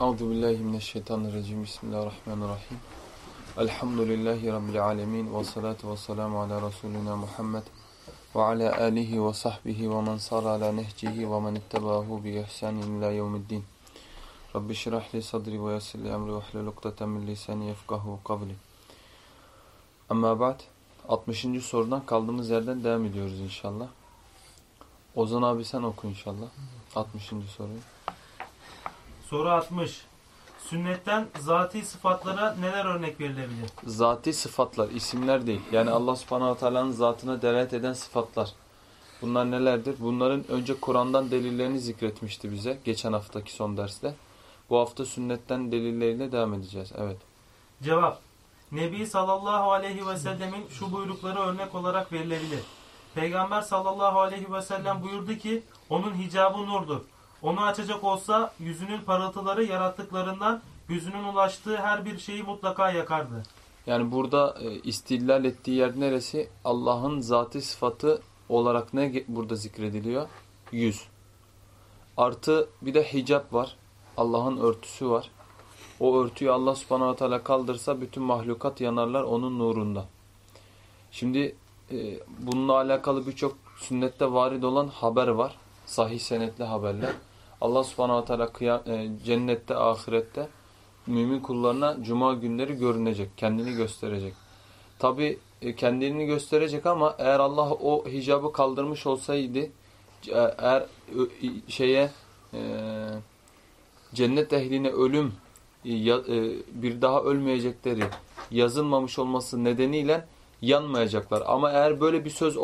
Euzu billahi mineşşeytanirracim. Bismillahirrahmanirrahim. Elhamdülillahi rabbil alamin ve salatu vesselamu ala resulina Muhammed ve ala alihi ve sahbihi ve men sara ala nehcihi ve men ittabahu bi ihsanin ila yevmiddin. Rabbi şrah li sadri ve yessir li emri ve hlul ukdeten min lisani yefkahu kavli. Amma ba'd 60. sorudan kaldığımız yerden devam ediyoruz inşallah. Ozan abi sen oku inşallah. 60. soruyu. Soru 60. Sünnetten zati sıfatlara neler örnek verilebilir? Zati sıfatlar, isimler değil. Yani Allah subhanahu teala'nın zatına delalet eden sıfatlar. Bunlar nelerdir? Bunların önce Kur'an'dan delillerini zikretmişti bize geçen haftaki son derste. Bu hafta sünnetten delilleriyle devam edeceğiz. Evet. Cevap. Nebi sallallahu aleyhi ve sellemin şu buyrukları örnek olarak verilebilir. Peygamber sallallahu aleyhi ve sellem buyurdu ki onun hicabı nurdur. Onu açacak olsa yüzünün parıltıları yarattıklarından gözünün ulaştığı her bir şeyi mutlaka yakardı. Yani burada e, istillal ettiği yer neresi? Allah'ın zati sıfatı olarak ne burada zikrediliyor? Yüz. Artı bir de hicap var. Allah'ın örtüsü var. O örtüyü Allah subhanahu teala kaldırsa bütün mahlukat yanarlar onun nurunda. Şimdi e, bununla alakalı birçok sünnette varid olan haber var. Sahih senetli haberler. Allah subhanahu teala kıya- e, cennette, ahirette mümin kullarına cuma günleri görünecek, kendini gösterecek. Tabi kendini gösterecek ama eğer Allah o hicabı kaldırmış olsaydı, e, eğer şeye e, cennet ehline ölüm e, e, bir daha ölmeyecekleri yazılmamış olması nedeniyle yanmayacaklar. Ama eğer böyle bir söz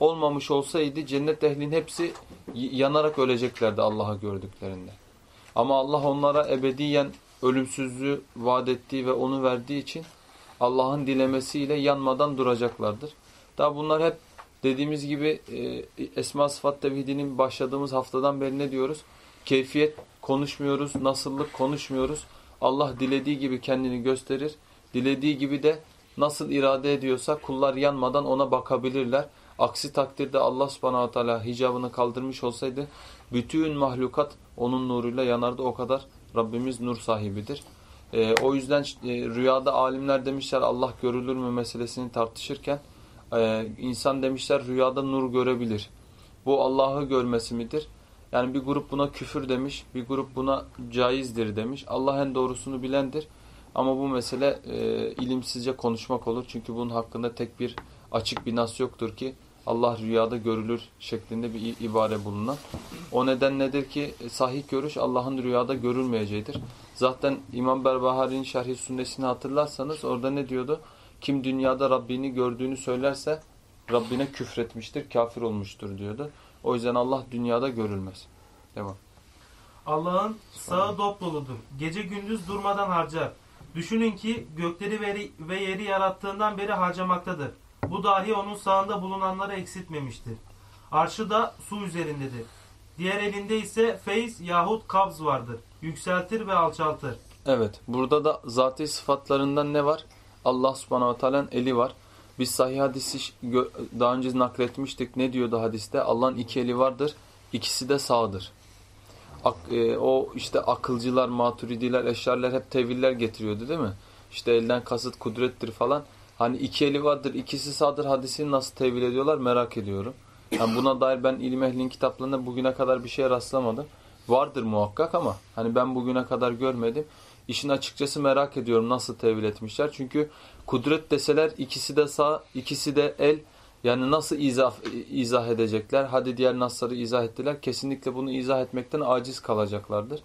olmamış olsaydı cennet ehlinin hepsi yanarak öleceklerdi Allah'ı gördüklerinde. Ama Allah onlara ebediyen ölümsüzlüğü vaat ettiği ve onu verdiği için Allah'ın dilemesiyle yanmadan duracaklardır. Daha bunlar hep dediğimiz gibi e, Esma Sıfat Tevhidi'nin başladığımız haftadan beri ne diyoruz? Keyfiyet konuşmuyoruz, nasıllık konuşmuyoruz. Allah dilediği gibi kendini gösterir. Dilediği gibi de nasıl irade ediyorsa kullar yanmadan ona bakabilirler. Aksi takdirde Allah subhanahu teala hicabını kaldırmış olsaydı bütün mahlukat onun nuruyla yanardı. O kadar Rabbimiz nur sahibidir. Ee, o yüzden e, rüyada alimler demişler Allah görülür mü meselesini tartışırken e, insan demişler rüyada nur görebilir. Bu Allah'ı görmesi midir? Yani bir grup buna küfür demiş, bir grup buna caizdir demiş. Allah en doğrusunu bilendir. Ama bu mesele e, ilimsizce konuşmak olur. Çünkü bunun hakkında tek bir açık bir nas yoktur ki Allah rüyada görülür şeklinde bir ibare bulunan. O neden nedir ki e, sahih görüş Allah'ın rüyada görülmeyeceğidir. Zaten İmam Berbahari'nin şerhi sünnesini hatırlarsanız orada ne diyordu? Kim dünyada Rabbini gördüğünü söylerse Rabbine küfretmiştir, kafir olmuştur diyordu. O yüzden Allah dünyada görülmez. Devam. Allah'ın sağı dop doludur. Gece gündüz durmadan harcar. Düşünün ki gökleri ve- yeri yarattığından beri harcamaktadır. Bu dahi onun sağında bulunanları eksiltmemiştir. Arşı da su üzerindedir. Diğer elinde ise feyz yahut kabz vardır. Yükseltir ve alçaltır. Evet. Burada da zati sıfatlarından ne var? Allah subhanahu teala'nın eli var. Biz sahih hadisi daha önce nakletmiştik. Ne diyordu hadiste? Allah'ın iki eli vardır. İkisi de sağdır. Ak- e, o işte akılcılar, maturidiler, eşarlar hep teviller getiriyordu değil mi? İşte elden kasıt kudrettir falan. Hani iki eli vardır, ikisi sağdır hadisini nasıl tevil ediyorlar merak ediyorum. Yani buna dair ben ilim ehlinin kitaplarında bugüne kadar bir şeye rastlamadım. Vardır muhakkak ama hani ben bugüne kadar görmedim. İşin açıkçası merak ediyorum nasıl tevil etmişler. Çünkü kudret deseler ikisi de sağ, ikisi de el. Yani nasıl izah, izah edecekler? Hadi diğer nasları izah ettiler. Kesinlikle bunu izah etmekten aciz kalacaklardır.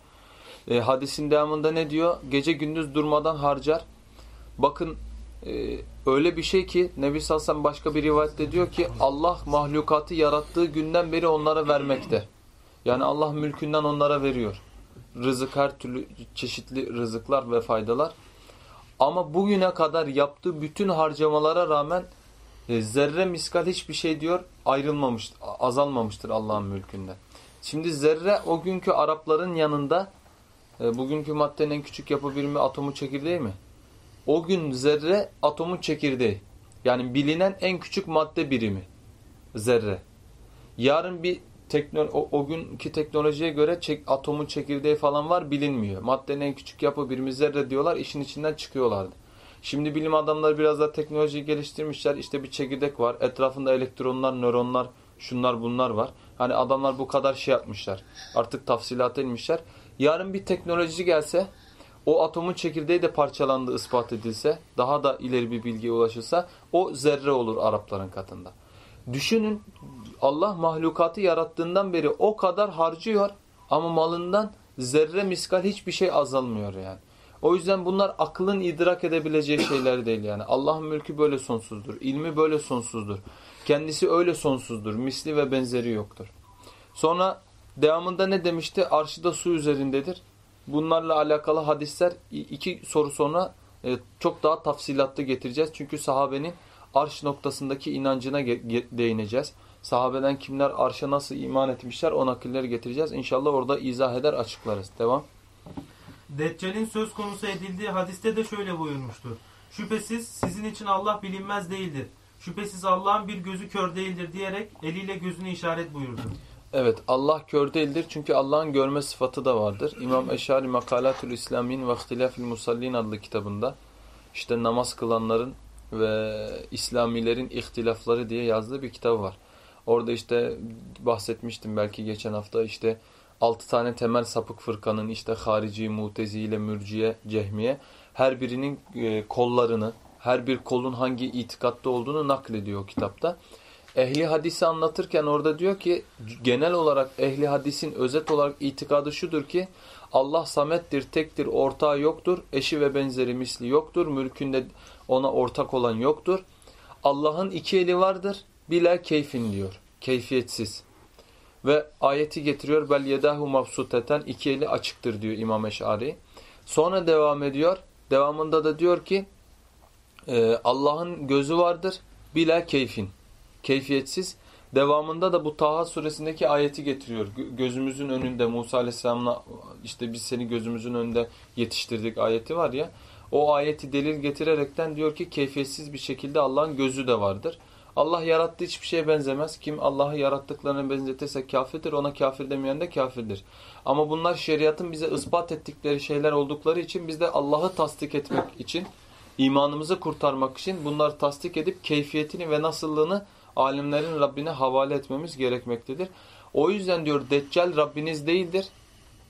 E, hadisin devamında ne diyor? Gece gündüz durmadan harcar. Bakın e, öyle bir şey ki Nebi Salsan başka bir rivayette diyor ki Allah mahlukatı yarattığı günden beri onlara vermekte. Yani Allah mülkünden onlara veriyor. Rızık her türlü çeşitli rızıklar ve faydalar. Ama bugüne kadar yaptığı bütün harcamalara rağmen e, zerre miskal hiçbir şey diyor ayrılmamıştır, azalmamıştır Allah'ın mülkünden. Şimdi zerre o günkü Arapların yanında e, bugünkü maddenin en küçük yapı birimi atomu çekirdeği mi? O gün zerre atomun çekirdeği. Yani bilinen en küçük madde birimi. Zerre. Yarın bir teknolo o, o günkü teknolojiye göre çek, atomun çekirdeği falan var bilinmiyor. Maddenin en küçük yapı birimi zerre diyorlar işin içinden çıkıyorlardı. Şimdi bilim adamları biraz da teknolojiyi geliştirmişler. İşte bir çekirdek var. Etrafında elektronlar, nöronlar, şunlar bunlar var. Hani adamlar bu kadar şey yapmışlar. Artık tafsilat inmişler. Yarın bir teknoloji gelse o atomun çekirdeği de parçalandığı ispat edilse, daha da ileri bir bilgiye ulaşırsa o zerre olur Arapların katında. Düşünün Allah mahlukatı yarattığından beri o kadar harcıyor ama malından zerre miskal hiçbir şey azalmıyor yani. O yüzden bunlar aklın idrak edebileceği şeyler değil yani. Allah'ın mülkü böyle sonsuzdur. ilmi böyle sonsuzdur. Kendisi öyle sonsuzdur. Misli ve benzeri yoktur. Sonra devamında ne demişti? Arşı da su üzerindedir. Bunlarla alakalı hadisler iki soru sonra e, çok daha tafsilatlı getireceğiz. Çünkü sahabenin arş noktasındaki inancına değineceğiz. Sahabeden kimler arşa nasıl iman etmişler o nakilleri getireceğiz. İnşallah orada izah eder açıklarız. Devam. Deccal'in söz konusu edildiği hadiste de şöyle buyurmuştur. Şüphesiz sizin için Allah bilinmez değildir. Şüphesiz Allah'ın bir gözü kör değildir diyerek eliyle gözünü işaret buyurdu. Evet Allah kör değildir çünkü Allah'ın görme sıfatı da vardır. İmam Eşari Makalatül İslamin ve İhtilafil Musallin adlı kitabında işte namaz kılanların ve İslamilerin ihtilafları diye yazdığı bir kitap var. Orada işte bahsetmiştim belki geçen hafta işte altı tane temel sapık fırkanın işte harici, mutezi ile mürciye, cehmiye her birinin e, kollarını, her bir kolun hangi itikatta olduğunu naklediyor kitapta. Ehli hadisi anlatırken orada diyor ki genel olarak ehli hadisin özet olarak itikadı şudur ki Allah samettir, tektir, ortağı yoktur, eşi ve benzeri misli yoktur, mülkünde ona ortak olan yoktur. Allah'ın iki eli vardır, bila keyfin diyor, keyfiyetsiz. Ve ayeti getiriyor, bel yedahu mabsuteten, iki eli açıktır diyor İmam Eş'ari. Sonra devam ediyor, devamında da diyor ki e, Allah'ın gözü vardır, bila keyfin keyfiyetsiz. Devamında da bu Taha suresindeki ayeti getiriyor. Gözümüzün önünde Musa aleyhisselamla işte biz seni gözümüzün önünde yetiştirdik ayeti var ya. O ayeti delil getirerekten diyor ki keyfiyetsiz bir şekilde Allah'ın gözü de vardır. Allah yarattığı hiçbir şeye benzemez. Kim Allah'ı yarattıklarına benzetirse kafirdir. Ona kafir demeyen de kafirdir. Ama bunlar şeriatın bize ispat ettikleri şeyler oldukları için biz de Allah'ı tasdik etmek için, imanımızı kurtarmak için bunları tasdik edip keyfiyetini ve nasıllığını alimlerin Rabbine havale etmemiz gerekmektedir. O yüzden diyor Deccal Rabbiniz değildir.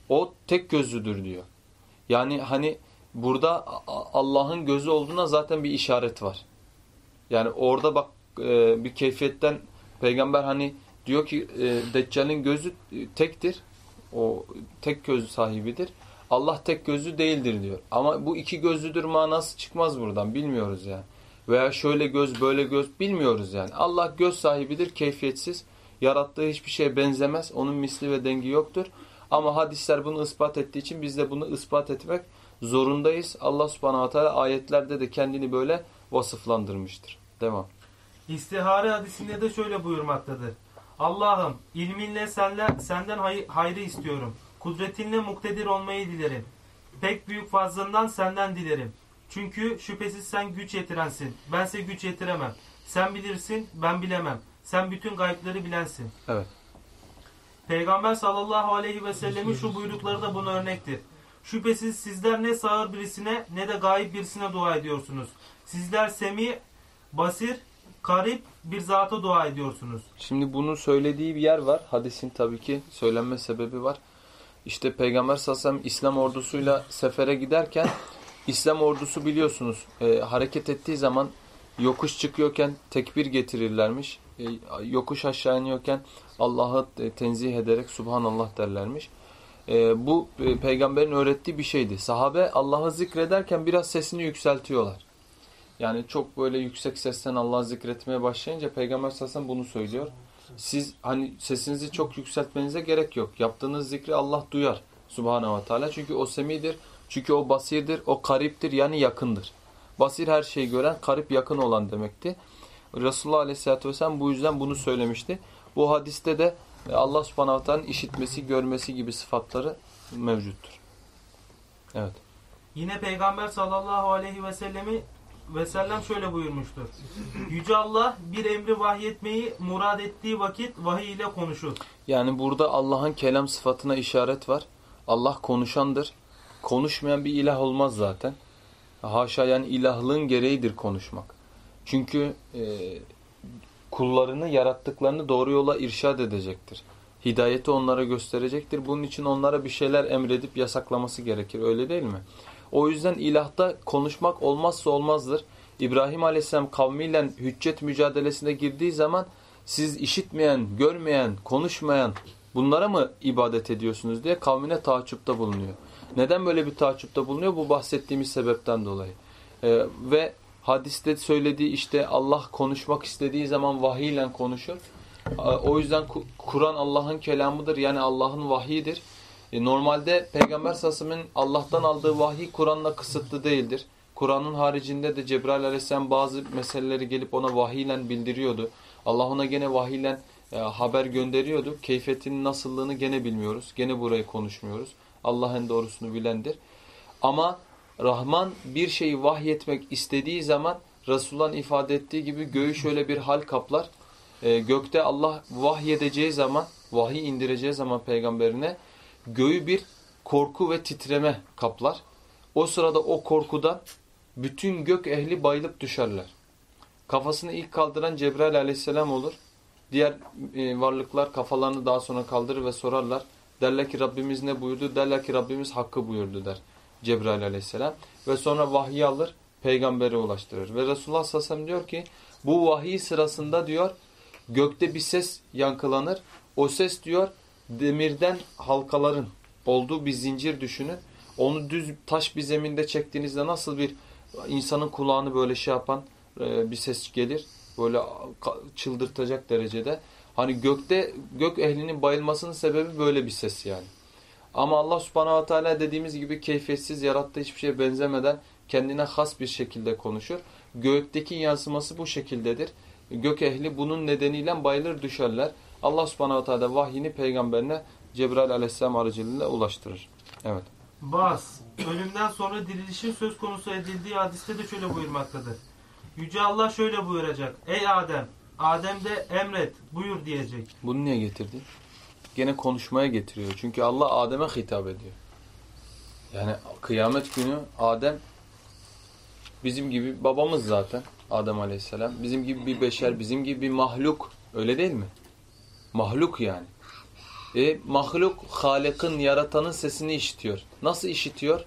O tek gözlüdür diyor. Yani hani burada Allah'ın gözü olduğuna zaten bir işaret var. Yani orada bak e, bir keyfiyetten peygamber hani diyor ki e, Deccal'in gözü tektir. O tek göz sahibidir. Allah tek gözlü değildir diyor. Ama bu iki gözlüdür manası çıkmaz buradan. Bilmiyoruz yani veya şöyle göz böyle göz bilmiyoruz yani. Allah göz sahibidir, keyfiyetsiz. Yarattığı hiçbir şeye benzemez. Onun misli ve dengi yoktur. Ama hadisler bunu ispat ettiği için biz de bunu ispat etmek zorundayız. Allah subhanahu teala ayetlerde de kendini böyle vasıflandırmıştır. Devam. İstihare hadisinde de şöyle buyurmaktadır. Allah'ım ilminle senle, senden hay hayrı istiyorum. Kudretinle muktedir olmayı dilerim. Pek büyük fazlından senden dilerim. Çünkü şüphesiz sen güç yetirensin. Bense güç yetiremem. Sen bilirsin, ben bilemem. Sen bütün gayipleri bilensin. Evet. Peygamber sallallahu aleyhi ve sellemin şu buyrukları da buna örnektir. Şüphesiz sizler ne sağır birisine ne de gayip birisine dua ediyorsunuz. Sizler semi, basir, karip bir zata dua ediyorsunuz. Şimdi bunu söylediği bir yer var. Hadisin tabii ki söylenme sebebi var. İşte Peygamber sallallahu İslam ordusuyla sefere giderken İslam ordusu biliyorsunuz e, hareket ettiği zaman yokuş çıkıyorken tekbir getirirlermiş. E, yokuş aşağı iniyorken Allah'ı tenzih ederek Subhanallah derlermiş. E, bu e, peygamberin öğrettiği bir şeydi. Sahabe Allah'ı zikrederken biraz sesini yükseltiyorlar. Yani çok böyle yüksek sesten Allah'ı zikretmeye başlayınca peygamber sallallahu bunu söylüyor. Siz hani sesinizi çok yükseltmenize gerek yok. Yaptığınız zikri Allah duyar. Subhanahu ve Teala. Çünkü o semidir çünkü o basirdir, o kariptir yani yakındır. Basir her şeyi gören, karip yakın olan demekti. Resulullah Aleyhisselatü Vesselam bu yüzden bunu söylemişti. Bu hadiste de Allah subhanahu teala'nın işitmesi, görmesi gibi sıfatları mevcuttur. Evet. Yine Peygamber sallallahu aleyhi ve sellemi ve sellem şöyle buyurmuştur. Yüce Allah bir emri vahyetmeyi murad ettiği vakit vahiy ile konuşur. Yani burada Allah'ın kelam sıfatına işaret var. Allah konuşandır. Konuşmayan bir ilah olmaz zaten. Haşa yani ilahlığın gereğidir konuşmak. Çünkü e, kullarını, yarattıklarını doğru yola irşad edecektir. Hidayeti onlara gösterecektir. Bunun için onlara bir şeyler emredip yasaklaması gerekir. Öyle değil mi? O yüzden ilahta konuşmak olmazsa olmazdır. İbrahim Aleyhisselam kavmiyle hüccet mücadelesine girdiği zaman siz işitmeyen, görmeyen, konuşmayan bunlara mı ibadet ediyorsunuz diye kavmine taaccupta bulunuyor. Neden böyle bir taaccupta bulunuyor? Bu bahsettiğimiz sebepten dolayı. Ee, ve hadiste söylediği işte Allah konuşmak istediği zaman vahiy ile konuşur. O yüzden Kur'an Allah'ın kelamıdır yani Allah'ın vahiyidir. E, normalde Peygamber sallallahu Allah'tan aldığı vahiy Kur'an'la kısıtlı değildir. Kur'an'ın haricinde de Cebrail aleyhisselam bazı meseleleri gelip ona vahiyle bildiriyordu. Allah ona gene vahiyle e, haber gönderiyordu. Keyfiyetinin nasıllığını gene bilmiyoruz. Gene burayı konuşmuyoruz. Allah en doğrusunu bilendir. Ama Rahman bir şeyi vahyetmek istediği zaman Resulullah'ın ifade ettiği gibi göğü şöyle bir hal kaplar. E, gökte Allah vahyedeceği zaman, vahiy indireceği zaman peygamberine göğü bir korku ve titreme kaplar. O sırada o korkudan bütün gök ehli bayılıp düşerler. Kafasını ilk kaldıran Cebrail aleyhisselam olur. Diğer e, varlıklar kafalarını daha sonra kaldırır ve sorarlar. Derler ki Rabbimiz ne buyurdu? Derler ki Rabbimiz hakkı buyurdu der Cebrail aleyhisselam. Ve sonra vahyi alır, peygambere ulaştırır. Ve Resulullah sallallahu diyor ki bu vahiy sırasında diyor gökte bir ses yankılanır. O ses diyor demirden halkaların olduğu bir zincir düşünün. Onu düz taş bir zeminde çektiğinizde nasıl bir insanın kulağını böyle şey yapan e, bir ses gelir. Böyle çıldırtacak derecede. Hani gökte gök ehlinin bayılmasının sebebi böyle bir ses yani. Ama Allah subhanahu teala dediğimiz gibi keyfiyetsiz yarattığı hiçbir şeye benzemeden kendine has bir şekilde konuşur. Gökteki yansıması bu şekildedir. Gök ehli bunun nedeniyle bayılır düşerler. Allah subhanahu teala vahyini peygamberine Cebrail aleyhisselam aracılığıyla ulaştırır. Evet. Bas, ölümden sonra dirilişin söz konusu edildiği hadiste de şöyle buyurmaktadır. Yüce Allah şöyle buyuracak. Ey Adem, Adem de emret, buyur diyecek. Bunu niye getirdi? Gene konuşmaya getiriyor. Çünkü Allah Adem'e hitap ediyor. Yani kıyamet günü Adem bizim gibi babamız zaten. Adem aleyhisselam. Bizim gibi bir beşer, bizim gibi bir mahluk. Öyle değil mi? Mahluk yani. E, mahluk Halık'ın, yaratanın sesini işitiyor. Nasıl işitiyor?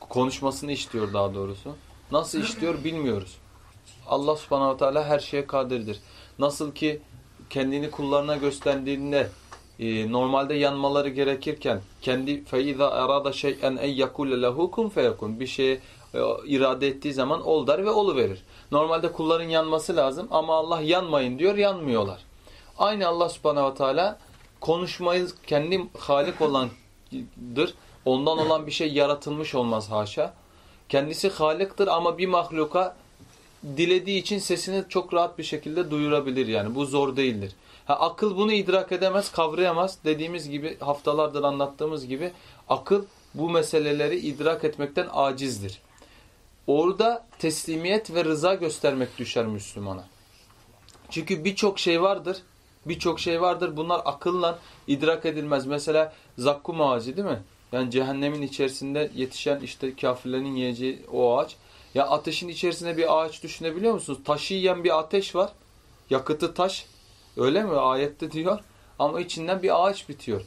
Konuşmasını işitiyor daha doğrusu. Nasıl işitiyor bilmiyoruz. Allah subhanahu teala her şeye kadirdir. Nasıl ki kendini kullarına gösterdiğinde e, normalde yanmaları gerekirken kendi feiza arada şey'en en yekule lehu kun feyekun bir şeye e, irade ettiği zaman ol der ve olu verir. Normalde kulların yanması lazım ama Allah yanmayın diyor yanmıyorlar. Aynı Allah subhanahu teala konuşmayı kendi halik olandır. Ondan olan bir şey yaratılmış olmaz haşa. Kendisi haliktir ama bir mahluka dilediği için sesini çok rahat bir şekilde duyurabilir yani. Bu zor değildir. Ha, akıl bunu idrak edemez, kavrayamaz. Dediğimiz gibi haftalardır anlattığımız gibi akıl bu meseleleri idrak etmekten acizdir. Orada teslimiyet ve rıza göstermek düşer Müslümana. Çünkü birçok şey vardır Birçok şey vardır. Bunlar akılla idrak edilmez. Mesela zakkum ağacı değil mi? Yani cehennemin içerisinde yetişen işte kafirlerin yiyeceği o ağaç. Ya ateşin içerisinde bir ağaç düşünebiliyor musunuz? Taşı yiyen bir ateş var. Yakıtı taş. Öyle mi? Ayette diyor. Ama içinden bir ağaç bitiyor.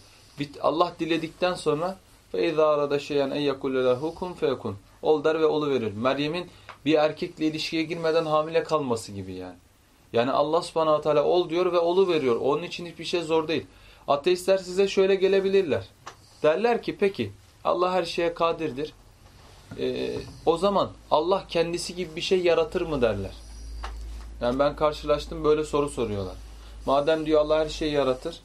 Allah diledikten sonra فَاِذَا arada şeyen en يَكُلَ لَهُ كُنْ فَيَكُنْ Ol der ve olu verir. Meryem'in bir erkekle ilişkiye girmeden hamile kalması gibi yani. Yani Allah subhanahu teala ol diyor ve olu veriyor. Onun için hiçbir şey zor değil. Ateistler size şöyle gelebilirler. Derler ki peki Allah her şeye kadirdir. Ee, o zaman Allah kendisi gibi bir şey yaratır mı derler. Yani ben karşılaştım böyle soru soruyorlar. Madem diyor Allah her şeyi yaratır.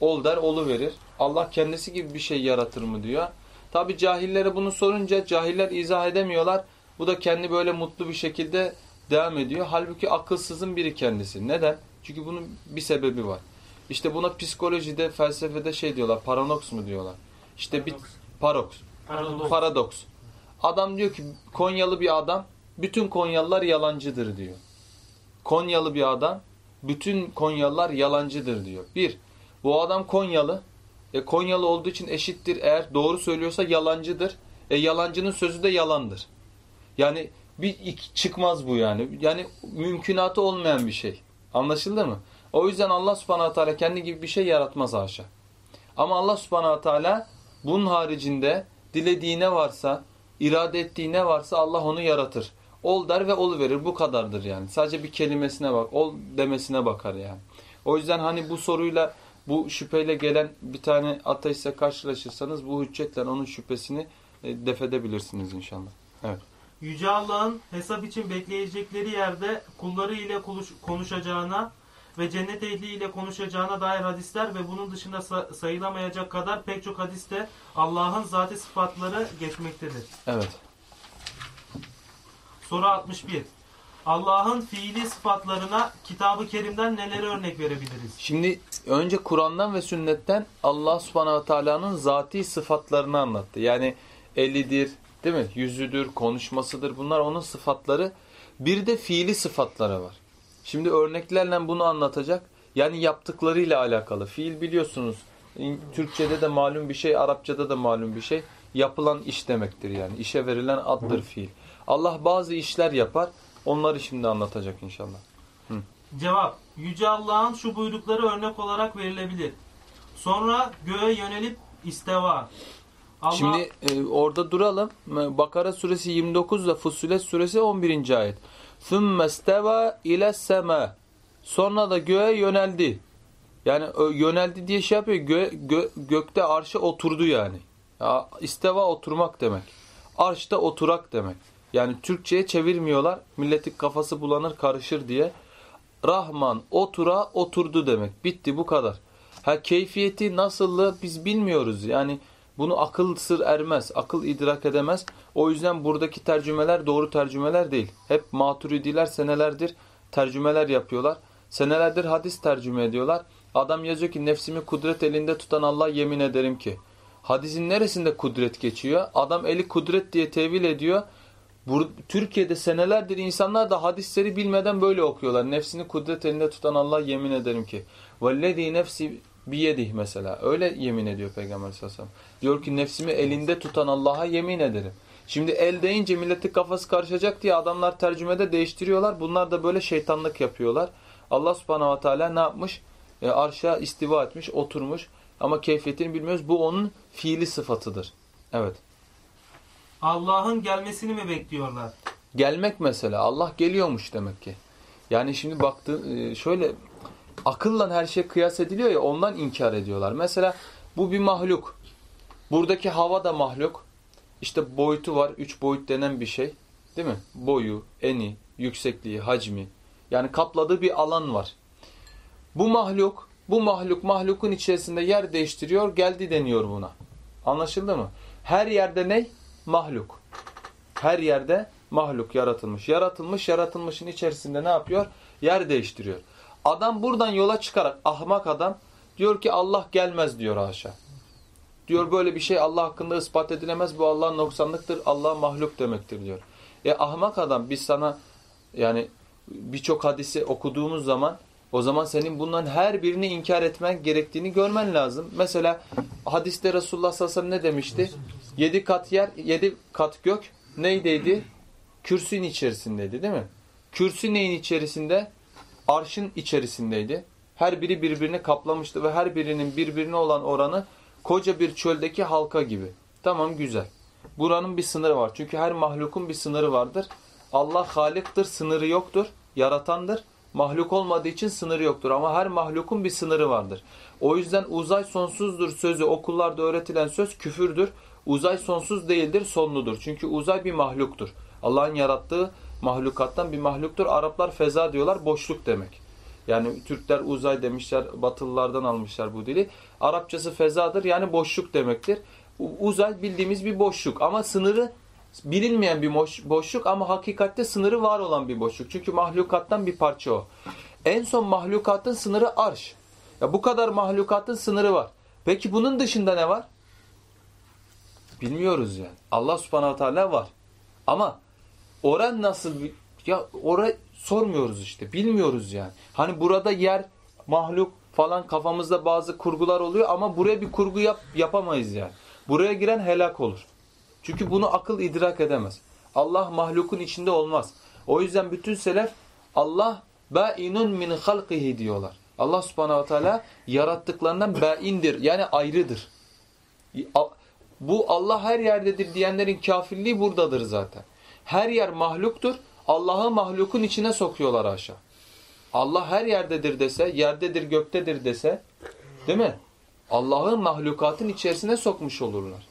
Ol der olu verir. Allah kendisi gibi bir şey yaratır mı diyor. Tabi cahillere bunu sorunca cahiller izah edemiyorlar. Bu da kendi böyle mutlu bir şekilde devam ediyor. Halbuki akılsızın biri kendisi. Neden? Çünkü bunun bir sebebi var. İşte buna psikolojide, felsefede şey diyorlar. Paradoks mu diyorlar? İşte bir paradoks. Paradoks. Paradoks. Adam diyor ki Konyalı bir adam bütün Konyalılar yalancıdır diyor. Konyalı bir adam bütün Konyalılar yalancıdır diyor. Bir, bu adam Konyalı. E, Konyalı olduğu için eşittir. Eğer doğru söylüyorsa yalancıdır. E, yalancının sözü de yalandır. Yani bir çıkmaz bu yani. Yani mümkünatı olmayan bir şey. Anlaşıldı mı? O yüzden Allah subhanahu teala kendi gibi bir şey yaratmaz haşa. Ama Allah subhanahu teala bunun haricinde dilediği ne varsa, irade ettiği ne varsa Allah onu yaratır. Ol der ve olu verir. Bu kadardır yani. Sadece bir kelimesine bak. Ol demesine bakar yani. O yüzden hani bu soruyla bu şüpheyle gelen bir tane ateistle karşılaşırsanız bu hüccetle onun şüphesini e, defedebilirsiniz inşallah. Evet. Yüce Allah'ın hesap için bekleyecekleri yerde kulları ile konuş- konuşacağına ve cennet ehli ile konuşacağına dair hadisler ve bunun dışında sa- sayılamayacak kadar pek çok hadiste Allah'ın zati sıfatları geçmektedir. Evet. Soru 61. Allah'ın fiili sıfatlarına kitabı kerimden neleri örnek verebiliriz? Şimdi önce Kur'an'dan ve sünnetten Allah subhanahu teala'nın zati sıfatlarını anlattı. Yani elidir, değil mi? Yüzüdür, konuşmasıdır. Bunlar onun sıfatları. Bir de fiili sıfatları var. Şimdi örneklerle bunu anlatacak. Yani yaptıklarıyla alakalı. Fiil biliyorsunuz. Türkçe'de de malum bir şey, Arapçada da malum bir şey. Yapılan iş demektir yani. İşe verilen addır fiil. Allah bazı işler yapar. Onları şimdi anlatacak inşallah. Cevap. Yüce Allah'ın şu buyrukları örnek olarak verilebilir. Sonra göğe yönelip isteva. Allah, Şimdi e, orada duralım. Bakara suresi 29 ile Fussilet suresi 11. ayet. ثُمَّ اسْتَوَى اِلَى السَّمَا Sonra da göğe yöneldi. Yani ö- yöneldi diye şey yapıyor. Gö- gö- gökte arşa oturdu yani. Ya, isteva oturmak demek. Arşta oturak demek. Yani Türkçe'ye çevirmiyorlar. Milletin kafası bulanır karışır diye. Rahman otura oturdu demek. Bitti bu kadar. Ha keyfiyeti nasıllığı biz bilmiyoruz. Yani bunu akıl sır ermez. Akıl idrak edemez. O yüzden buradaki tercümeler doğru tercümeler değil. Hep maturidiler senelerdir tercümeler yapıyorlar. Senelerdir hadis tercüme ediyorlar. Adam yazıyor ki nefsimi kudret elinde tutan Allah yemin ederim ki. Hadisin neresinde kudret geçiyor? Adam eli kudret diye tevil ediyor. Bur Türkiye'de senelerdir insanlar da hadisleri bilmeden böyle okuyorlar. Nefsini kudret elinde tutan Allah yemin ederim ki. وَالَّذ۪ي nefsi biyedih mesela. Öyle yemin ediyor Peygamber sallallahu aleyhi ve sellem. Diyor ki nefsimi elinde tutan Allah'a yemin ederim. Şimdi el deyince milletin kafası karışacak diye adamlar tercümede değiştiriyorlar. Bunlar da böyle şeytanlık yapıyorlar. Allah subhanahu ve teala ne yapmış? E, arşa istiva etmiş, oturmuş. Ama keyfiyetini bilmiyoruz. Bu onun fiili sıfatıdır. Evet. Allah'ın gelmesini mi bekliyorlar? Gelmek mesela. Allah geliyormuş demek ki. Yani şimdi baktı e, şöyle akılla her şey kıyas ediliyor ya ondan inkar ediyorlar. Mesela bu bir mahluk. Buradaki hava da mahluk. İşte boyutu var. Üç boyut denen bir şey. Değil mi? Boyu, eni, yüksekliği, hacmi. Yani kapladığı bir alan var. Bu mahluk, bu mahluk mahlukun içerisinde yer değiştiriyor. Geldi deniyor buna. Anlaşıldı mı? Her yerde ne? Mahluk. Her yerde mahluk yaratılmış. Yaratılmış, yaratılmışın içerisinde ne yapıyor? Yer değiştiriyor. Adam buradan yola çıkarak ahmak adam diyor ki Allah gelmez diyor haşa. Diyor böyle bir şey Allah hakkında ispat edilemez. Bu Allah'ın noksanlıktır. Allah mahluk demektir diyor. E ahmak adam biz sana yani birçok hadisi okuduğumuz zaman o zaman senin bunların her birini inkar etmen gerektiğini görmen lazım. Mesela hadiste Resulullah sallallahu aleyhi ve sellem ne demişti? Yedi kat yer, yedi kat gök neydeydi? Kürsün içerisindeydi değil mi? Kürsü neyin içerisinde? Arşın içerisindeydi. Her biri birbirini kaplamıştı ve her birinin birbirine olan oranı koca bir çöldeki halka gibi. Tamam güzel. Buranın bir sınırı var. Çünkü her mahlukun bir sınırı vardır. Allah haliktir, sınırı yoktur. Yaratandır. Mahluk olmadığı için sınırı yoktur. Ama her mahlukun bir sınırı vardır. O yüzden uzay sonsuzdur sözü okullarda öğretilen söz küfürdür. Uzay sonsuz değildir, sonludur. Çünkü uzay bir mahluktur. Allah'ın yarattığı mahlukattan bir mahluktur. Araplar feza diyorlar, boşluk demek. Yani Türkler uzay demişler, Batılılardan almışlar bu dili. Arapçası fezadır yani boşluk demektir. Uzay bildiğimiz bir boşluk ama sınırı bilinmeyen bir boş, boşluk ama hakikatte sınırı var olan bir boşluk. Çünkü mahlukattan bir parça o. En son mahlukatın sınırı arş. Ya bu kadar mahlukatın sınırı var. Peki bunun dışında ne var? Bilmiyoruz yani. Allah subhanahu teala var. Ama oran nasıl ya orayı sormuyoruz işte. Bilmiyoruz yani. Hani burada yer, mahluk falan kafamızda bazı kurgular oluyor ama buraya bir kurgu yap, yapamayız yani. Buraya giren helak olur. Çünkü bunu akıl idrak edemez. Allah mahlukun içinde olmaz. O yüzden bütün selef Allah ba'inun min halqihi diyorlar. Allah subhanahu teala yarattıklarından ba'indir. Yani ayrıdır. Bu Allah her yerdedir diyenlerin kafirliği buradadır zaten. Her yer mahluktur. Allah'ı mahlukun içine sokuyorlar aşağı. Allah her yerdedir dese, yerdedir, göktedir dese, değil mi? Allah'ı mahlukatın içerisine sokmuş olurlar.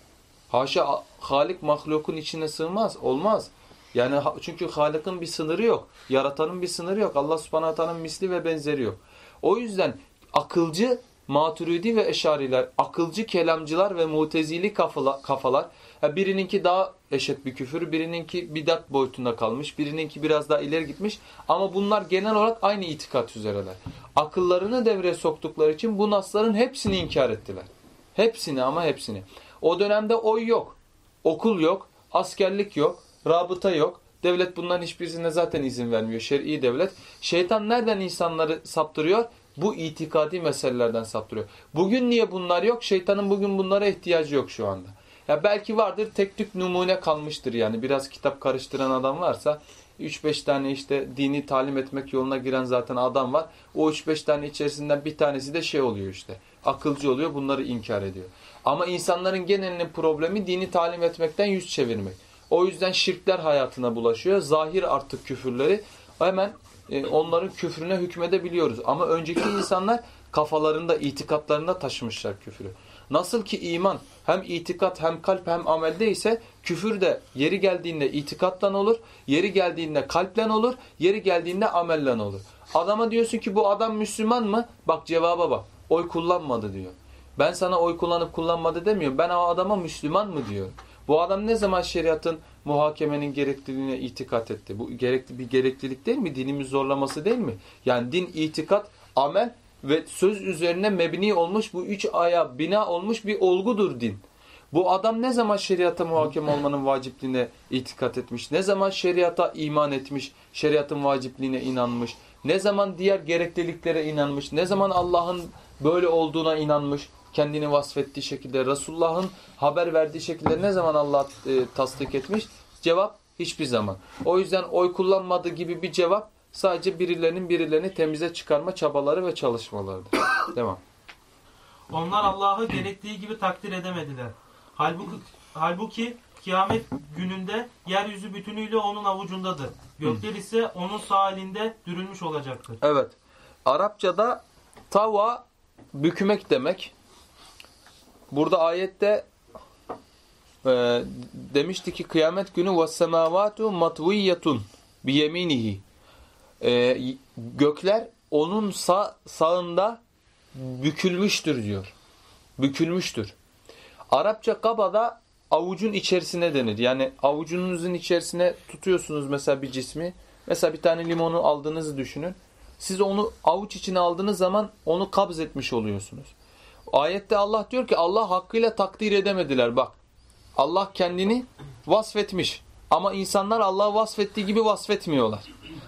Haşa Halik mahlukun içine sığmaz, olmaz. Yani çünkü Halik'in bir sınırı yok. Yaratanın bir sınırı yok. Allah subhanahu teala'nın misli ve benzeri yok. O yüzden akılcı Maturidi ve Eşariler, akılcı kelamcılar ve mutezili kafalar, birininki daha eşit bir küfür, birininki bidat boyutunda kalmış, birininki biraz daha ileri gitmiş ama bunlar genel olarak aynı itikat üzereler. Akıllarını devreye soktukları için bu nasların hepsini inkar ettiler. Hepsini ama hepsini. O dönemde oy yok, okul yok, askerlik yok, rabıta yok. Devlet bunların hiçbirisine zaten izin vermiyor. Şer'i devlet. Şeytan nereden insanları saptırıyor? Bu itikadi meselelerden saptırıyor. Bugün niye bunlar yok? Şeytanın bugün bunlara ihtiyacı yok şu anda. Ya belki vardır tek tük numune kalmıştır yani. Biraz kitap karıştıran adam varsa 3-5 tane işte dini talim etmek yoluna giren zaten adam var. O 3-5 tane içerisinden bir tanesi de şey oluyor işte. Akılcı oluyor bunları inkar ediyor. Ama insanların genelinin problemi dini talim etmekten yüz çevirmek. O yüzden şirkler hayatına bulaşıyor. Zahir artık küfürleri hemen e, onların küfrüne hükmedebiliyoruz. Ama önceki insanlar kafalarında, itikatlarında taşımışlar küfrü. Nasıl ki iman hem itikat hem kalp hem amelde ise küfür de yeri geldiğinde itikattan olur, yeri geldiğinde kalplen olur, yeri geldiğinde amellen olur. Adama diyorsun ki bu adam Müslüman mı? Bak cevaba bak. Oy kullanmadı diyor. Ben sana oy kullanıp kullanmadı demiyorum. Ben o adama Müslüman mı diyorum. Bu adam ne zaman şeriatın muhakemenin gerekliliğine itikat etti? Bu gerekli bir gereklilik değil mi? Dinimiz zorlaması değil mi? Yani din, itikat, amel ve söz üzerine mebni olmuş bu üç aya bina olmuş bir olgudur din. Bu adam ne zaman şeriata muhakeme olmanın vacipliğine itikat etmiş? Ne zaman şeriata iman etmiş? Şeriatın vacipliğine inanmış? Ne zaman diğer gerekliliklere inanmış? Ne zaman Allah'ın böyle olduğuna inanmış? Kendini vasfettiği şekilde, Resulullah'ın haber verdiği şekilde ne zaman Allah e, tasdik etmiş? Cevap hiçbir zaman. O yüzden oy kullanmadığı gibi bir cevap sadece birilerinin birilerini temize çıkarma çabaları ve çalışmalarıdır. Devam. Onlar Allah'ı gerektiği gibi takdir edemediler. Halbuki, halbuki kıyamet gününde yeryüzü bütünüyle onun avucundadır. Gökler ise onun sağ elinde dürülmüş olacaktır. Evet. Arapçada tava bükmek demek. Burada ayette e, demişti ki kıyamet günü وَالسَّمَاوَاتُ مَطْوِيَّةٌ بِيَمِينِهِ e, Gökler onun sağ, sağında bükülmüştür diyor. Bükülmüştür. Arapça kabada avucun içerisine denir. Yani avucunuzun içerisine tutuyorsunuz mesela bir cismi. Mesela bir tane limonu aldığınızı düşünün. Siz onu avuç içine aldığınız zaman onu kabz etmiş oluyorsunuz. Ayette Allah diyor ki Allah hakkıyla takdir edemediler bak. Allah kendini vasfetmiş. Ama insanlar Allah'ı vasfettiği gibi vasfetmiyorlar.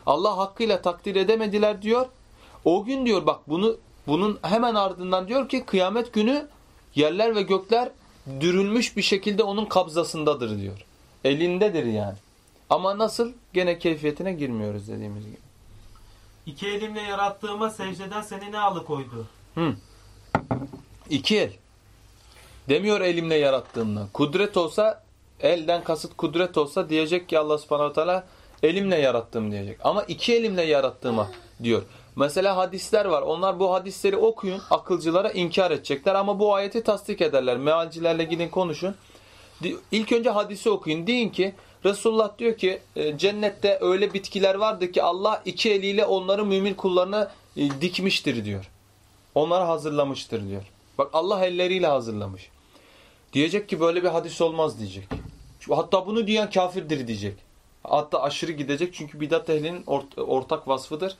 Allah hakkıyla takdir edemediler diyor. O gün diyor bak bunu bunun hemen ardından diyor ki kıyamet günü yerler ve gökler dürülmüş bir şekilde onun kabzasındadır diyor. Elindedir yani. Ama nasıl? Gene keyfiyetine girmiyoruz dediğimiz gibi. İki elimle yarattığıma secdeden seni ne alıkoydu? Hı. İki el. Demiyor elimle yarattığımla. Kudret olsa elden kasıt kudret olsa diyecek ki Allah subhanahu teala elimle yarattım diyecek. Ama iki elimle yarattığıma diyor. Mesela hadisler var. Onlar bu hadisleri okuyun. Akılcılara inkar edecekler ama bu ayeti tasdik ederler. Mealcilerle gidin konuşun. İlk önce hadisi okuyun. Deyin ki Resulullah diyor ki e, cennette öyle bitkiler vardı ki Allah iki eliyle onları mümin kullarına e, dikmiştir diyor. Onları hazırlamıştır diyor. Bak Allah elleriyle hazırlamış. Diyecek ki böyle bir hadis olmaz diyecek. Hatta bunu diyen kafirdir diyecek. Hatta aşırı gidecek çünkü bidat ehlinin ort ortak vasfıdır.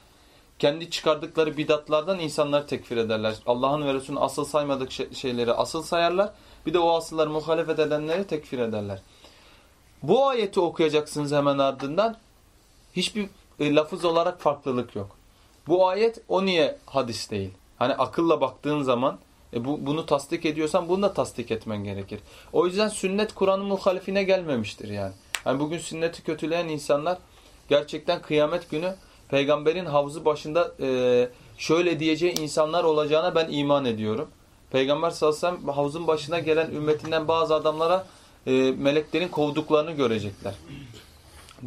Kendi çıkardıkları bidatlardan insanları tekfir ederler. Allah'ın ve Resulünün asıl saymadık şeyleri asıl sayarlar. Bir de o asılları muhalefet edenleri tekfir ederler. Bu ayeti okuyacaksınız hemen ardından. Hiçbir e, lafız olarak farklılık yok. Bu ayet o niye hadis değil? Hani akılla baktığın zaman e bu, bunu tasdik ediyorsan bunu da tasdik etmen gerekir. O yüzden sünnet Kur'an'ın muhalifine gelmemiştir yani. yani. Bugün sünneti kötüleyen insanlar gerçekten kıyamet günü peygamberin havzu başında e, şöyle diyeceği insanlar olacağına ben iman ediyorum. Peygamber sallallahu aleyhi havuzun başına gelen ümmetinden bazı adamlara e, meleklerin kovduklarını görecekler.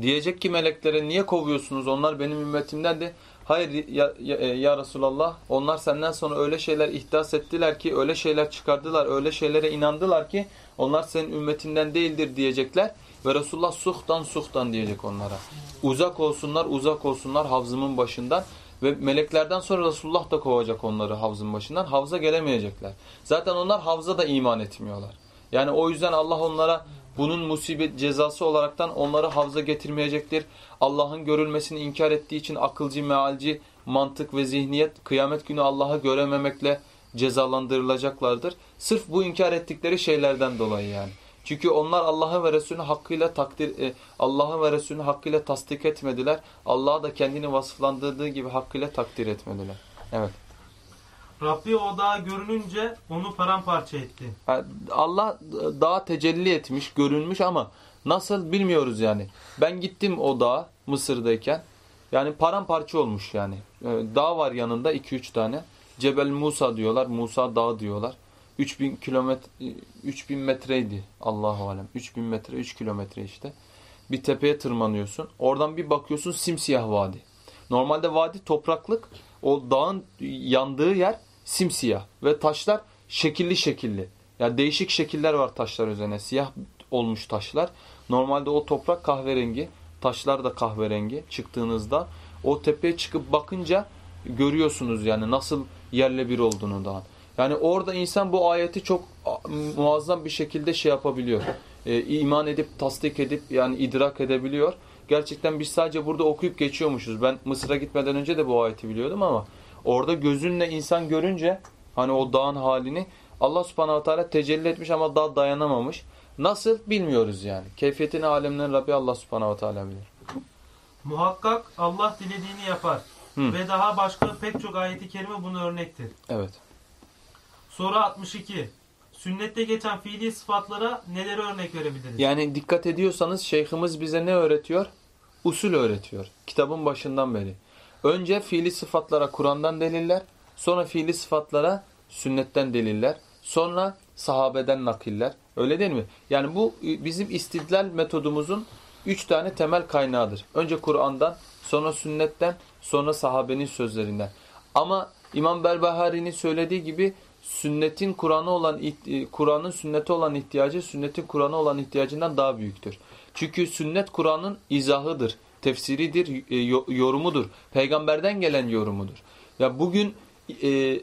Diyecek ki meleklere niye kovuyorsunuz? Onlar benim ümmetimden de hayır ya, ya, e, ya Resulallah onlar senden sonra öyle şeyler ihdas ettiler ki öyle şeyler çıkardılar öyle şeylere inandılar ki onlar senin ümmetinden değildir diyecekler. Ve Resulullah suhtan suhtan diyecek onlara. Uzak olsunlar uzak olsunlar havzımın başından. Ve meleklerden sonra Resulullah da kovacak onları havzın başından. Havza gelemeyecekler. Zaten onlar havza da iman etmiyorlar. Yani o yüzden Allah onlara bunun musibet cezası olaraktan onları havza getirmeyecektir. Allah'ın görülmesini inkar ettiği için akılcı, mealci, mantık ve zihniyet kıyamet günü Allah'ı görememekle cezalandırılacaklardır. Sırf bu inkar ettikleri şeylerden dolayı yani. Çünkü onlar Allah'ı ve Resulünü hakkıyla takdir e, Allah'ı ve Resulünü hakkıyla tasdik etmediler. Allah'a da kendini vasıflandırdığı gibi hakkıyla takdir etmediler. Evet. Rabbi o dağa görününce onu paramparça etti. Allah dağa tecelli etmiş, görünmüş ama nasıl bilmiyoruz yani. Ben gittim o dağa Mısır'dayken. Yani paramparça olmuş yani. Ee, dağ var yanında 2-3 tane. Cebel Musa diyorlar. Musa Dağı diyorlar. 3000 kilometre 3000 metreydi Allahu alem. 3000 metre 3 kilometre işte. Bir tepeye tırmanıyorsun. Oradan bir bakıyorsun simsiyah vadi. Normalde vadi topraklık. O dağın yandığı yer simsiyah ve taşlar şekilli şekilli. Yani değişik şekiller var taşlar üzerine. Siyah olmuş taşlar. Normalde o toprak kahverengi. Taşlar da kahverengi çıktığınızda. O tepeye çıkıp bakınca görüyorsunuz yani nasıl yerle bir olduğunu dağın. Yani orada insan bu ayeti çok muazzam bir şekilde şey yapabiliyor. E, iman edip, tasdik edip yani idrak edebiliyor. Gerçekten biz sadece burada okuyup geçiyormuşuz. Ben Mısır'a gitmeden önce de bu ayeti biliyordum ama orada gözünle insan görünce hani o dağın halini Allah subhanahu teala tecelli etmiş ama dağ dayanamamış. Nasıl bilmiyoruz yani. Keyfiyetini alemlerin Rabbi Allah subhanahu teala bilir. Muhakkak Allah dilediğini yapar. Hı. Ve daha başka pek çok ayeti kerime bunu örnektir. Evet. Soru 62. Sünnette geçen fiili sıfatlara neler örnek verebiliriz? Yani dikkat ediyorsanız şeyhimiz bize ne öğretiyor? Usul öğretiyor. Kitabın başından beri. Önce fiili sıfatlara Kur'an'dan deliller, sonra fiili sıfatlara sünnetten deliller, sonra sahabeden nakiller. Öyle değil mi? Yani bu bizim istidlal metodumuzun üç tane temel kaynağıdır. Önce Kur'an'dan, sonra sünnetten, sonra sahabenin sözlerinden. Ama İmam Berbahari'nin söylediği gibi sünnetin Kur'an'a olan e, Kur'an'ın sünnete olan ihtiyacı sünnetin Kur'an'a olan ihtiyacından daha büyüktür. Çünkü sünnet Kur'an'ın izahıdır, tefsiridir, e, yorumudur. Peygamberden gelen yorumudur. Ya bugün e,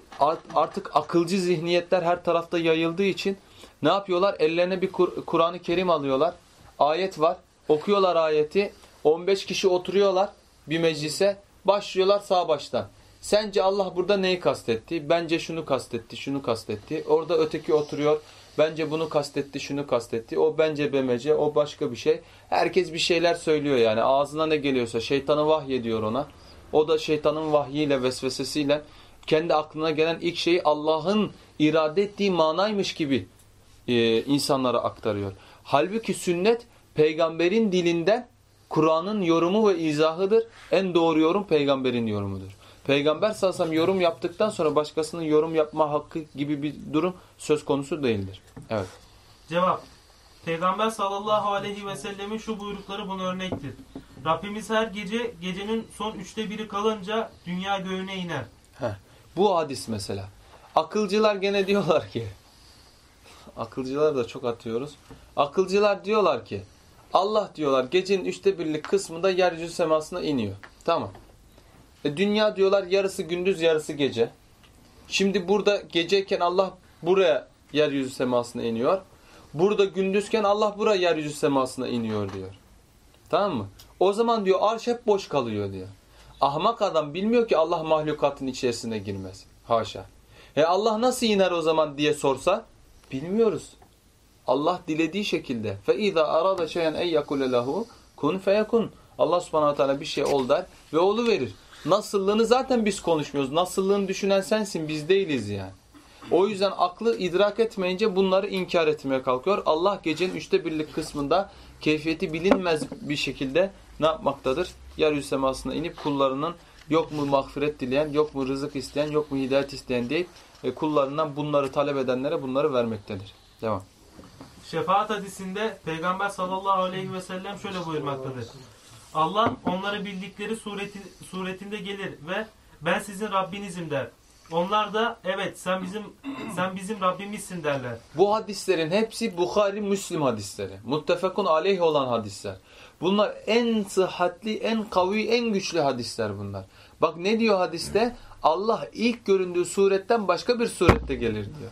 artık akılcı zihniyetler her tarafta yayıldığı için ne yapıyorlar? Ellerine bir Kur'an-ı Kerim alıyorlar. Ayet var. Okuyorlar ayeti. 15 kişi oturuyorlar bir meclise. Başlıyorlar sağ baştan. Sence Allah burada neyi kastetti? Bence şunu kastetti, şunu kastetti. Orada öteki oturuyor. Bence bunu kastetti, şunu kastetti. O bence bemece, o başka bir şey. Herkes bir şeyler söylüyor yani. Ağzına ne geliyorsa şeytanı vahyediyor ona. O da şeytanın vahyiyle, vesvesesiyle kendi aklına gelen ilk şeyi Allah'ın irade ettiği manaymış gibi e, insanlara aktarıyor. Halbuki sünnet peygamberin dilinden Kur'an'ın yorumu ve izahıdır. En doğru yorum peygamberin yorumudur. Peygamber sallallahu yorum yaptıktan sonra başkasının yorum yapma hakkı gibi bir durum söz konusu değildir. Evet. Cevap. Peygamber sallallahu aleyhi ve sellemin şu buyrukları buna örnektir. Rabbimiz her gece gecenin son üçte biri kalınca dünya göğüne iner. Heh. Bu hadis mesela. Akılcılar gene diyorlar ki akılcılar da çok atıyoruz. Akılcılar diyorlar ki Allah diyorlar gecenin üçte birlik kısmında yeryüzü semasına iniyor. Tamam. E, dünya diyorlar yarısı gündüz yarısı gece. Şimdi burada geceyken Allah buraya yeryüzü semasına iniyor. Burada gündüzken Allah buraya yeryüzü semasına iniyor diyor. Tamam mı? O zaman diyor arş hep boş kalıyor diyor. Ahmak adam bilmiyor ki Allah mahlukatın içerisine girmez. Haşa. E Allah nasıl iner o zaman diye sorsa bilmiyoruz. Allah dilediği şekilde fe iza arada şeyen ey yakule lehu kun feyekun. Allah Subhanahu Teala bir şey ol der ve olu verir. Nasıllığını zaten biz konuşmuyoruz. Nasıllığını düşünen sensin biz değiliz yani. O yüzden aklı idrak etmeyince bunları inkar etmeye kalkıyor. Allah gecenin üçte birlik kısmında keyfiyeti bilinmez bir şekilde ne yapmaktadır? Yeryüzü semasına inip kullarının yok mu mağfiret dileyen, yok mu rızık isteyen, yok mu hidayet isteyen deyip e, kullarından bunları talep edenlere bunları vermektedir. Devam. Şefaat hadisinde Peygamber sallallahu aleyhi ve sellem şöyle buyurmaktadır. Allah onları bildikleri sureti, suretinde gelir ve ben sizin Rabbinizim der. Onlar da evet sen bizim sen bizim Rabbimizsin derler. Bu hadislerin hepsi Bukhari Müslim hadisleri. Muttefakun aleyh olan hadisler. Bunlar en sıhhatli, en kavi, en güçlü hadisler bunlar. Bak ne diyor hadiste? Allah ilk göründüğü suretten başka bir surette gelir diyor.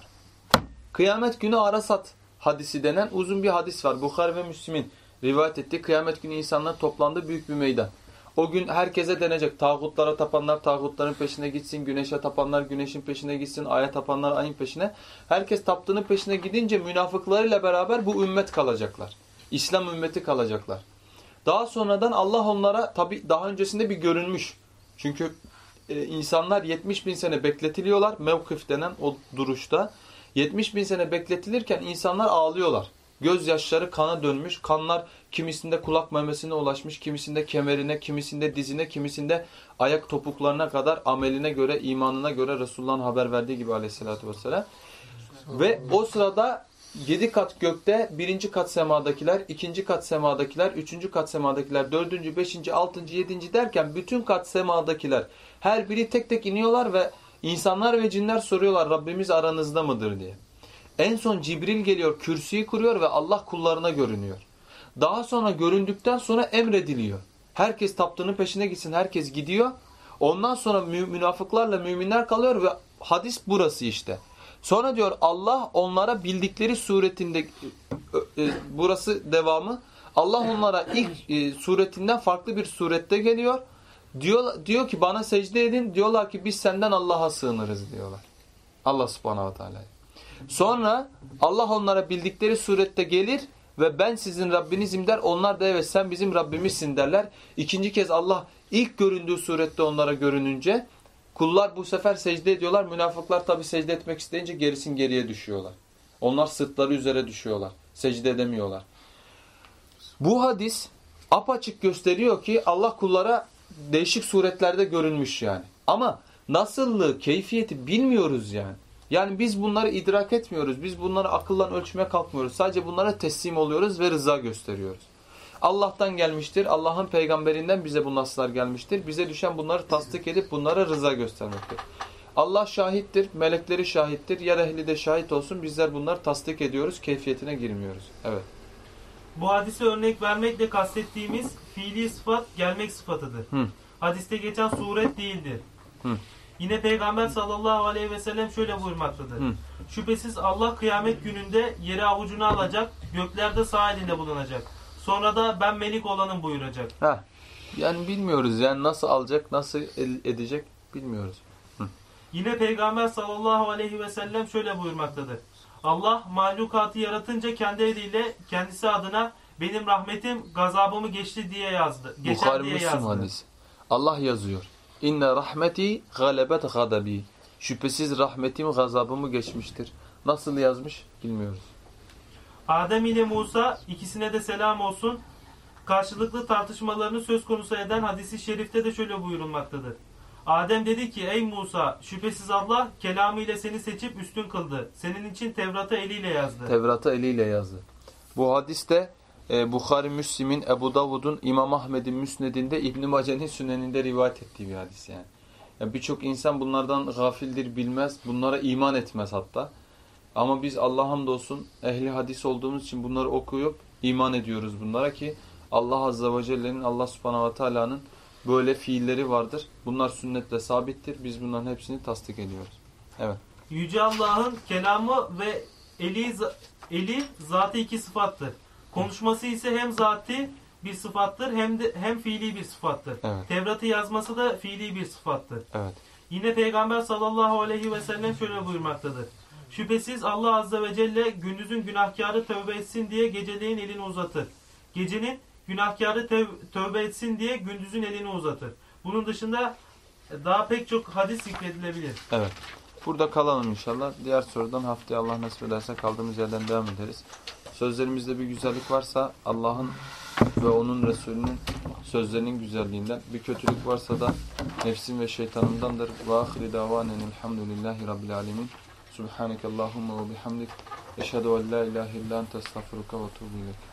Kıyamet günü Arasat hadisi denen uzun bir hadis var. Bukhari ve Müslim'in rivayet ettiği kıyamet günü insanlar toplandı büyük bir meydan. O gün herkese denecek. Tağutlara tapanlar tağutların peşine gitsin. Güneşe tapanlar güneşin peşine gitsin. Aya tapanlar ayın peşine. Herkes taptığının peşine gidince münafıklarıyla beraber bu ümmet kalacaklar. İslam ümmeti kalacaklar. Daha sonradan Allah onlara tabi daha öncesinde bir görünmüş. Çünkü e, insanlar 70 bin sene bekletiliyorlar. Mevkif denen o duruşta. 70 bin sene bekletilirken insanlar ağlıyorlar. Gözyaşları kana dönmüş. Kanlar kimisinde kulak memesine ulaşmış, kimisinde kemerine, kimisinde dizine, kimisinde ayak topuklarına kadar ameline göre, imanına göre Resulullah'ın haber verdiği gibi aleyhissalatü vesselam. Ve o sırada yedi kat gökte birinci kat semadakiler, ikinci kat semadakiler, üçüncü kat semadakiler, dördüncü, beşinci, altıncı, yedinci derken bütün kat semadakiler her biri tek tek iniyorlar ve insanlar ve cinler soruyorlar Rabbimiz aranızda mıdır diye. En son Cibril geliyor, kürsüyü kuruyor ve Allah kullarına görünüyor. Daha sonra göründükten sonra emrediliyor. Herkes taptığının peşine gitsin, herkes gidiyor. Ondan sonra mü münafıklarla müminler kalıyor ve hadis burası işte. Sonra diyor Allah onlara bildikleri suretinde e, burası devamı. Allah onlara ilk e, suretinden farklı bir surette geliyor. Diyor, diyor ki bana secde edin. Diyorlar ki biz senden Allah'a sığınırız diyorlar. Allah subhanahu wa ta'ala. Sonra Allah onlara bildikleri surette gelir ve ben sizin Rabbinizim der. Onlar da evet sen bizim Rabbimizsin derler. İkinci kez Allah ilk göründüğü surette onlara görününce kullar bu sefer secde ediyorlar. Münafıklar tabi secde etmek isteyince gerisin geriye düşüyorlar. Onlar sırtları üzere düşüyorlar. Secde edemiyorlar. Bu hadis apaçık gösteriyor ki Allah kullara değişik suretlerde görünmüş yani. Ama nasıllığı, keyfiyeti bilmiyoruz yani. Yani biz bunları idrak etmiyoruz. Biz bunları akıllan ölçmeye kalkmıyoruz. Sadece bunlara teslim oluyoruz ve rıza gösteriyoruz. Allah'tan gelmiştir. Allah'ın peygamberinden bize bu naslar gelmiştir. Bize düşen bunları tasdik edip bunlara rıza göstermektir. Allah şahittir, melekleri şahittir, yer ehli de şahit olsun. Bizler bunları tasdik ediyoruz, keyfiyetine girmiyoruz. Evet. Bu hadise örnek vermekle kastettiğimiz fiili sıfat gelmek sıfatıdır. Hı. Hadiste geçen suret değildir. Hı. Yine Peygamber sallallahu aleyhi ve sellem şöyle buyurmaktadır. Hı. Şüphesiz Allah kıyamet gününde yeri avucuna alacak, göklerde sağ elinde bulunacak. Sonra da ben melik olanım buyuracak. Heh. Yani bilmiyoruz yani nasıl alacak, nasıl edecek bilmiyoruz. Hı. Yine Peygamber sallallahu aleyhi ve sellem şöyle buyurmaktadır. Allah mahlukatı yaratınca kendi eliyle kendisi adına benim rahmetim gazabımı geçti diye yazdı. Geçer Bukhari diye Müslim yazdı. hadisi. Allah yazıyor. İnne rahmeti galebet gadabi. Şüphesiz rahmetim gazabımı geçmiştir. Nasıl yazmış bilmiyoruz. Adem ile Musa ikisine de selam olsun. Karşılıklı tartışmalarını söz konusu eden hadisi şerifte de şöyle buyurulmaktadır. Adem dedi ki ey Musa şüphesiz Allah kelamı ile seni seçip üstün kıldı. Senin için Tevrat'ı eliyle yazdı. Tevrat'ı eliyle yazdı. Bu hadiste e, Bukhari Müslim'in, Ebu Davud'un, İmam Ahmed'in Müsned'inde, İbn-i Mace'nin Sünen'inde rivayet ettiği bir hadis yani. yani Birçok insan bunlardan gafildir, bilmez, bunlara iman etmez hatta. Ama biz Allah'a hamdolsun ehli hadis olduğumuz için bunları okuyup iman ediyoruz bunlara ki Allah Azze ve Celle'nin, Allah Subhanahu ve Teala'nın böyle fiilleri vardır. Bunlar sünnetle sabittir. Biz bunların hepsini tasdik ediyoruz. Evet. Yüce Allah'ın kelamı ve eli, eli zatı iki sıfattır. Konuşması ise hem zati bir sıfattır hem de hem fiili bir sıfattır. Evet. Tevrat'ı yazması da fiili bir sıfattır. Evet. Yine Peygamber sallallahu aleyhi ve sellem şöyle buyurmaktadır. Şüphesiz Allah azze ve celle gündüzün günahkarı tövbe etsin diye geceleyin elini uzatır. Gecenin günahkarı tev- tövbe etsin diye gündüzün elini uzatır. Bunun dışında daha pek çok hadis zikredilebilir. Evet. Burada kalalım inşallah. Diğer sorudan haftaya Allah nasip ederse kaldığımız yerden devam ederiz. Sözlerimizde bir güzellik varsa Allah'ın ve onun Resulünün sözlerinin güzelliğinden. Bir kötülük varsa da nefsim ve şeytanımdandır. Ve ahiri davanen elhamdülillahi rabbil alemin. Subhaneke Allahumma ve bihamdik. Eşhedü en la ilahe illa ente estağfiruka ve tuğbu.